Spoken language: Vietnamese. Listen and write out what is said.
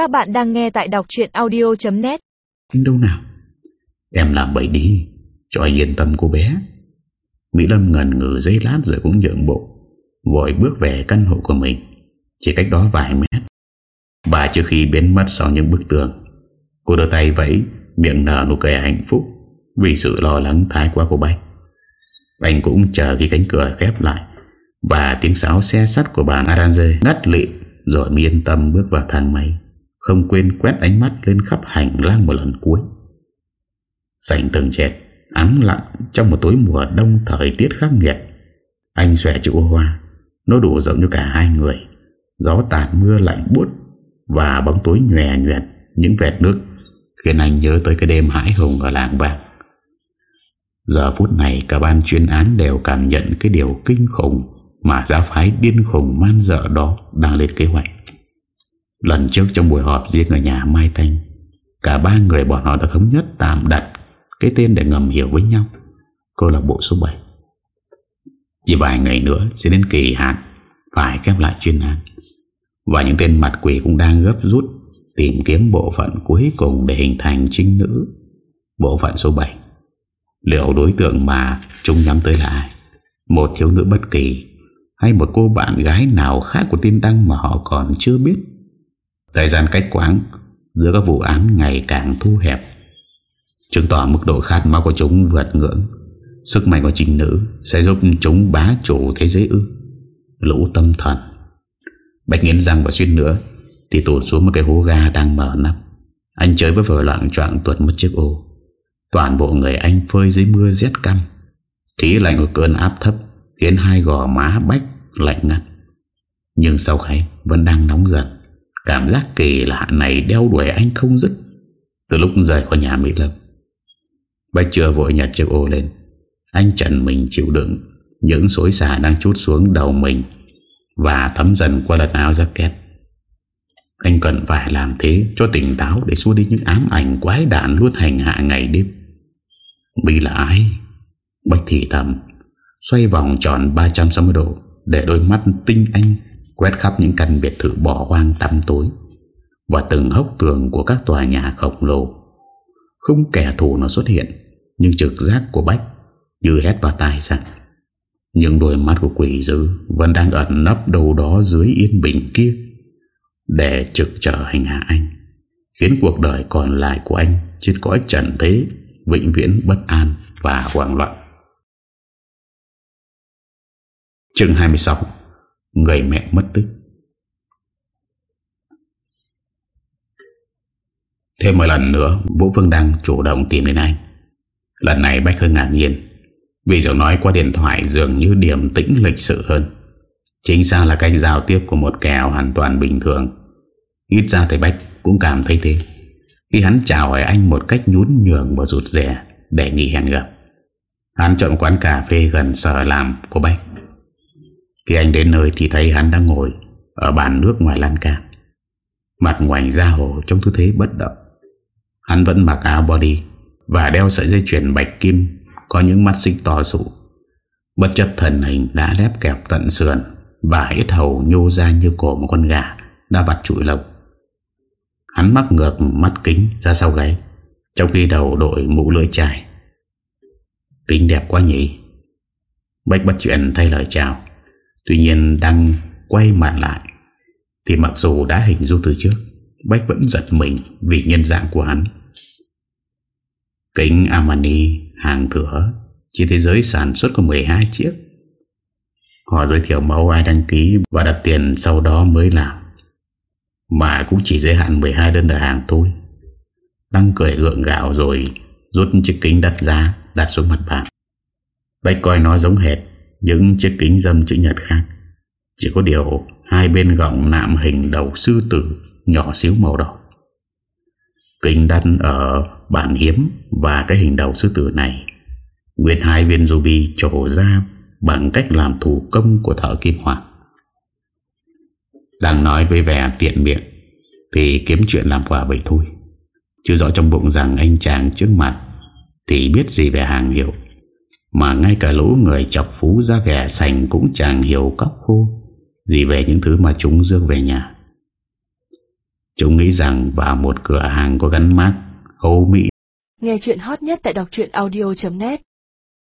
Các bạn đang nghe tại đọc chuyện audio.net đâu nào? Em làm bậy đi, Cho anh yên tâm cô bé. Mỹ Lâm ngần ngừ dây lát rồi cũng nhượng bộ, Vội bước về căn hộ của mình, Chỉ cách đó vài mét. Bà trước khi biến mất sau những bức tường, Cô đưa tay vẫy, Miệng nở nụ cười hạnh phúc, Vì sự lo lắng thái quá của Bách Anh cũng chờ khi cánh cửa khép lại, Và tiếng sáo xe sắt của bà Aranze ngắt lị Rồi mới yên tâm bước vào thang máy. Không quên quét ánh mắt lên khắp hành lang một lần cuối. Sảnh tầng chẹt Ám lặng trong một tối mùa đông thời tiết khắc nghiệt. Anh xòe chữ hoa, Nó đủ rộng cho cả hai người. Gió tàn mưa lạnh buốt Và bóng tối nhòe nhòe Những vẹt nước, Khiến anh nhớ tới cái đêm hãi hùng ở làng vàng. Giờ phút này, Cả ban chuyên án đều cảm nhận Cái điều kinh khủng Mà giáo phái điên khùng man dợ đó Đang lên kế hoạch. Lần trước trong buổi họp riêng ở nhà Mai Thanh, Cả ba người bọn họ đã thống nhất tạm đặt Cái tên để ngầm hiểu với nhau. Câu lạc bộ số 7 Chỉ vài ngày nữa sẽ đến kỳ hạn, Phải khép lại chuyên án. Và những tên mặt quỷ cũng đang gấp rút Tìm kiếm bộ phận cuối cùng Để hình thành trinh nữ. Bộ phận số 7 Liệu đối tượng mà chúng nhắm tới là ai? Một thiếu nữ bất kỳ Hay một cô bạn gái nào khác của tin đăng Mà họ còn chưa biết? Thời gian cách quáng Giữa các vụ án ngày càng thu hẹp, Chứng tỏ mức độ khát máu của chúng vượt ngưỡng. Sức mạnh của trình nữ Sẽ giúp chúng bá chủ thế giới ư? Lũ tâm thần. Bạch nghiến răng và suýt nữa Thì tụt xuống một cái hố ga đang mở nắp. Anh chơi với vợ loạn trọng tuột mất chiếc ô. Toàn bộ người anh phơi dưới mưa rét căm. Khí lạnh của cơn áp thấp Khiến hai gò má bách lạnh ngắt. Nhưng sau khay vẫn đang nóng dần Cảm giác kỳ lạ này đeo đuổi anh không dứt. Từ lúc rời khỏi nhà Mỹ Lâm, Bách chưa vội nhặt chiếc ô lên. Anh trần mình chịu đựng Những xối xả đang chút xuống đầu mình Và thấm dần qua lật áo jacket. Anh cần phải làm thế cho tỉnh táo Để xua đi những ám ảnh quái đạn luôn hành hạ ngày đêm. Mỹ là ai? Bách thị thầm Xoay vòng tròn 360 độ Để đôi mắt tinh anh Quét khắp những căn biệt thự bỏ hoang tăm tối Và từng hốc tường của các tòa nhà khổng lồ. Không kẻ thù nó xuất hiện, Nhưng trực giác của Bách Như hét vào tai rằng Những đôi mắt của quỷ dữ Vẫn đang ẩn nấp đâu đó dưới yên bình kia, Để trực trở hành hạ anh, Khiến cuộc đời còn lại của anh Trên cõi trần thế, Vĩnh viễn bất an và hoảng loạn. Chương 26 Người mẹ mất tích. Thêm một lần nữa, Vũ Phương Đăng chủ động tìm đến anh. Lần này Bách hơi ngạc nhiên, Vì giọng nói qua điện thoại dường như điểm tĩnh lịch sự hơn. Chính xác là cách giao tiếp của một kẻ hoàn toàn bình thường. Ít ra thì Bách cũng cảm thấy thế. Khi hắn chào hỏi anh một cách nhún nhường và rụt rẻ Để nghỉ hẹn gặp. Hắn chọn quán cà phê gần sở làm của Bách khi anh đến nơi thì thấy hắn đang ngồi Ở bàn nước ngoài lan can. Mặt ngoảnh ra hồ trong tư thế bất động. Hắn vẫn mặc áo body Và đeo sợi dây chuyền bạch kim, Có những mắt xích to sụ. Bất chấp thần hình đã lép kẹp tận sườn Và ít hầu nhô ra như cổ một con gà Đã vặt trụi lộc Hắn mắc ngược mắt kính ra sau gáy, Trong khi đầu đội mũ lưỡi chai. Kính đẹp quá nhỉ. Bách bắt chuyện thay lời chào. Tuy nhiên đang quay mặt lại, Thì mặc dù đã hình dung từ trước, Bách vẫn giật mình Vì nhân dạng của hắn. Kính Armani hàng thừa, Trên thế giới sản xuất có 12 chiếc. Họ giới thiệu mẫu ai đăng ký Và đặt tiền sau đó mới làm. Mà cũng chỉ giới hạn 12 đơn đặt hàng thôi. Đăng cười gượng gạo rồi Rút chiếc kính đặt ra, Đặt xuống mặt bàn. Bách coi nó giống hệt những chiếc kính dâm chữ nhật khác. Chỉ có điều Hai bên gọng nạm hình đầu sư tử Nhỏ xíu màu đỏ. Kính đặt ở bản hiếm Và cái hình đầu sư tử này, Nguyên hai viên ruby trổ ra Bằng cách làm thủ công của thợ kim hoàng. Đang nói với vẻ tiện miệng Thì kiếm chuyện làm quả vậy thôi Chứ rõ trong bụng rằng anh chàng trước mặt Thì biết gì về hàng hiệu mà ngay cả lũ người chọc phú ra vẻ sành Cũng chẳng hiểu cóc khô Gì về những thứ mà chúng rước về nhà. Chúng nghĩ rằng vào một cửa hàng có gắn mát Âu Mỹ. Nghe chuyện hot nhất tại đọc audio.net